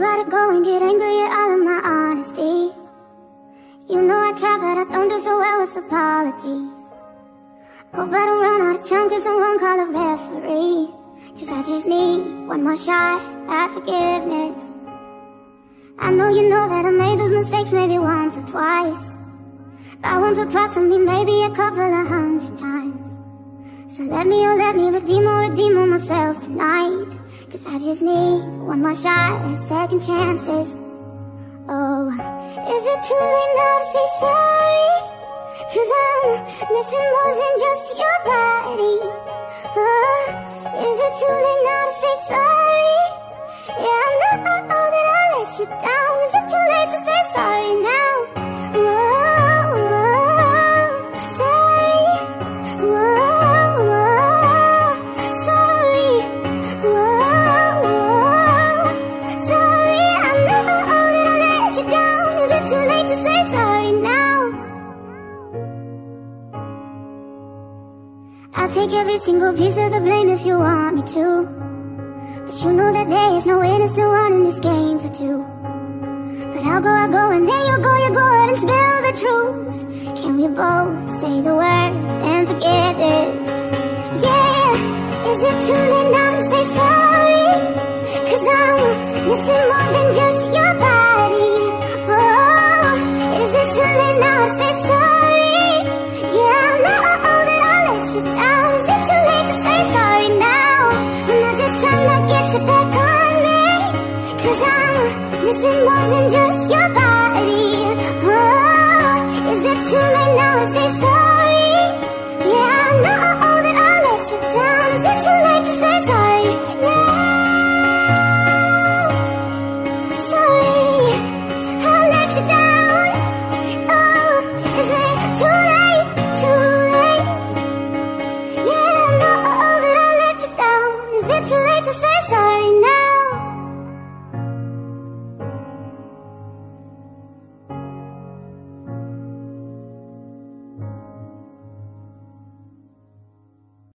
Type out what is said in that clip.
gotta go and get angry at all of my honesty. You know I try but I don't do so well with apologies. Oh, Hope I don't run out of time cause someone call a referee. Cause I just need one more shot at forgiveness. I know you know that I made those mistakes maybe once or twice. By once or twice I mean maybe a couple of hundred times. So let me, oh let me redeem or redeem on myself tonight Cause I just need one more shot at second chances Oh, is it too late now to say sorry? Cause I'm missing more than just your body oh, Is it too late now to say sorry? Yeah, I'm not oh, oh, that I let you down I'll take every single piece of the blame if you want me to. But you know that there is no innocent one in this game for two. But I'll go, I'll go, and then you'll go, you go and spill the truth. Can we both say the words wasn't, wasn't just your body.